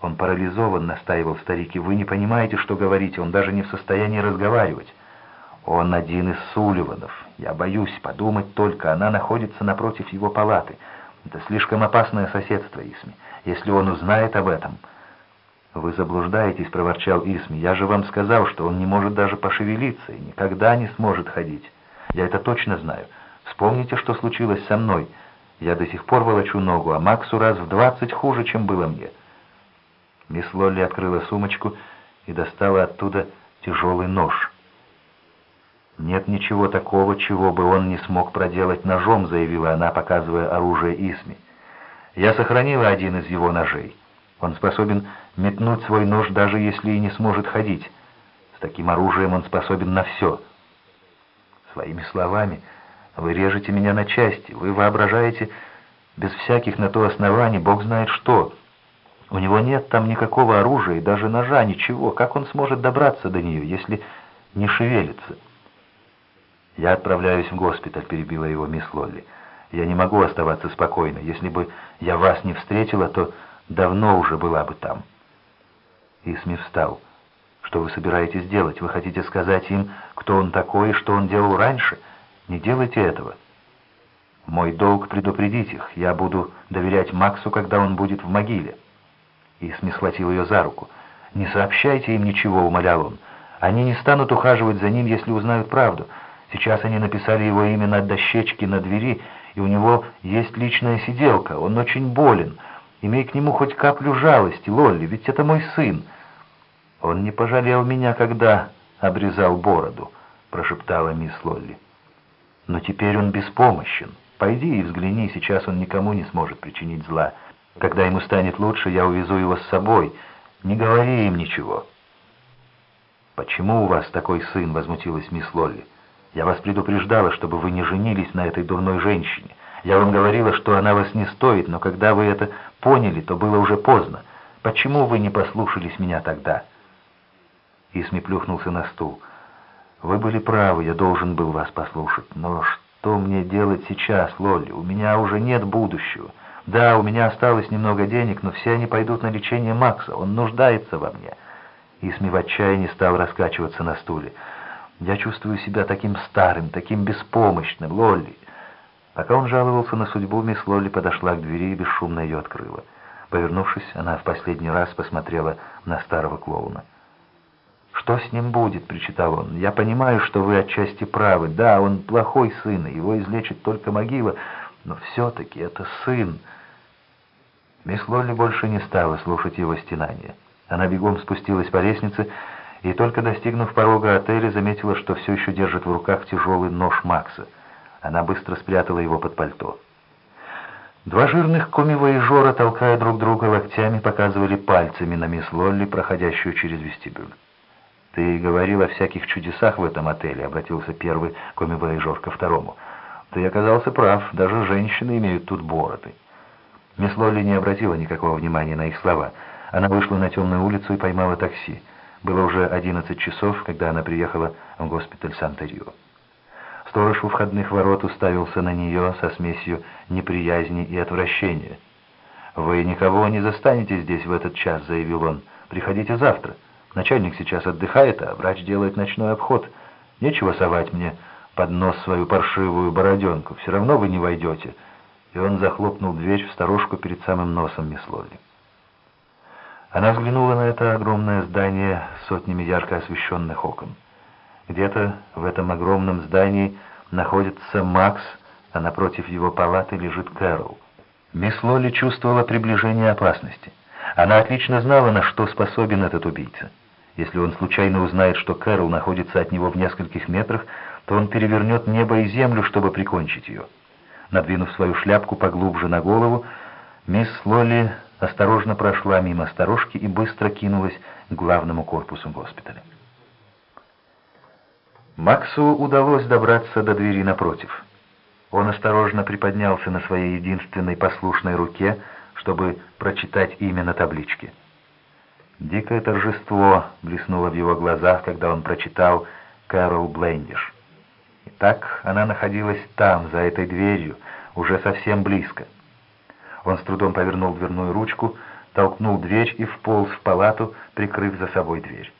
Он парализован, настаивал старик, и вы не понимаете, что говорите, он даже не в состоянии разговаривать. Он один из Сулливанов. Я боюсь подумать только, она находится напротив его палаты. Это слишком опасное соседство, Исми. Если он узнает об этом... «Вы заблуждаетесь», — проворчал Исми. «Я же вам сказал, что он не может даже пошевелиться и никогда не сможет ходить. Я это точно знаю. Вспомните, что случилось со мной. Я до сих пор волочу ногу, а Максу раз в двадцать хуже, чем было мне». Мисс Лолли открыла сумочку и достала оттуда тяжелый нож. «Нет ничего такого, чего бы он не смог проделать ножом», — заявила она, показывая оружие Исми. «Я сохранила один из его ножей. Он способен метнуть свой нож, даже если и не сможет ходить. С таким оружием он способен на все. Своими словами, вы режете меня на части, вы воображаете без всяких на то оснований, Бог знает что». У него нет там никакого оружия и даже ножа, ничего. Как он сможет добраться до нее, если не шевелится? «Я отправляюсь в госпиталь», — перебила его мисс Лолли. «Я не могу оставаться спокойно. Если бы я вас не встретила, то давно уже была бы там». Исми встал. «Что вы собираетесь делать? Вы хотите сказать им, кто он такой и что он делал раньше? Не делайте этого». «Мой долг предупредить их. Я буду доверять Максу, когда он будет в могиле». Исми схватил ее за руку. «Не сообщайте им ничего», — умолял он. «Они не станут ухаживать за ним, если узнают правду. Сейчас они написали его имя на дощечке на двери, и у него есть личная сиделка. Он очень болен. Имей к нему хоть каплю жалости, Лолли, ведь это мой сын». «Он не пожалел меня, когда обрезал бороду», — прошептала мисс Лолли. «Но теперь он беспомощен. Пойди и взгляни, сейчас он никому не сможет причинить зла». Когда ему станет лучше, я увезу его с собой. Не говори им ничего». «Почему у вас такой сын?» — возмутилась мисс Лолли. «Я вас предупреждала, чтобы вы не женились на этой дурной женщине. Я вам говорила, что она вас не стоит, но когда вы это поняли, то было уже поздно. Почему вы не послушались меня тогда?» Исми плюхнулся на стул. «Вы были правы, я должен был вас послушать. Но что мне делать сейчас, Лолли? У меня уже нет будущего». Да, у меня осталось немного денег, но все они пойдут на лечение Макса. Он нуждается во мне. Исми в отчаянии стал раскачиваться на стуле. Я чувствую себя таким старым, таким беспомощным, Лолли. Пока он жаловался на судьбу, мисс Лолли подошла к двери и бесшумно ее открыла. Повернувшись, она в последний раз посмотрела на старого клоуна. «Что с ним будет?» — причитал он. «Я понимаю, что вы отчасти правы. Да, он плохой сын, и его излечит только могила, но все-таки это сын». Мисс Лолли больше не стала слушать его стенания. Она бегом спустилась по лестнице и, только достигнув порога отеля, заметила, что все еще держит в руках тяжелый нож Макса. Она быстро спрятала его под пальто. Два жирных коми-воежора, толкая друг друга локтями, показывали пальцами на мисс Лолли, проходящую через вестибюль. «Ты говорил о всяких чудесах в этом отеле», — обратился первый коми-воежор ко второму. «Ты оказался прав, даже женщины имеют тут бороды». Мисс Лолли не обратила никакого внимания на их слова. Она вышла на темную улицу и поймала такси. Было уже 11 часов, когда она приехала в госпиталь Санта-Рио. Сторож у входных ворот уставился на нее со смесью неприязни и отвращения. «Вы никого не застанете здесь в этот час», — заявил он. «Приходите завтра. Начальник сейчас отдыхает, а врач делает ночной обход. Нечего совать мне под нос свою паршивую бороденку. Все равно вы не войдете» и он захлопнул дверь в сторожку перед самым носом мисс Лолли. Она взглянула на это огромное здание с сотнями ярко освещенных окон. Где-то в этом огромном здании находится Макс, а напротив его палаты лежит Кэрол. Мисс Лолли чувствовала приближение опасности. Она отлично знала, на что способен этот убийца. Если он случайно узнает, что Кэрол находится от него в нескольких метрах, то он перевернет небо и землю, чтобы прикончить ее. Надвинув свою шляпку поглубже на голову, мисс Лолли осторожно прошла мимо сторожки и быстро кинулась к главному корпусу госпиталя. Максу удалось добраться до двери напротив. Он осторожно приподнялся на своей единственной послушной руке, чтобы прочитать имя на табличке. Дикое торжество блеснуло в его глазах, когда он прочитал «Кэрол Блендиш». Так она находилась там, за этой дверью, уже совсем близко. Он с трудом повернул дверную ручку, толкнул дверь и вполз в палату, прикрыв за собой дверь.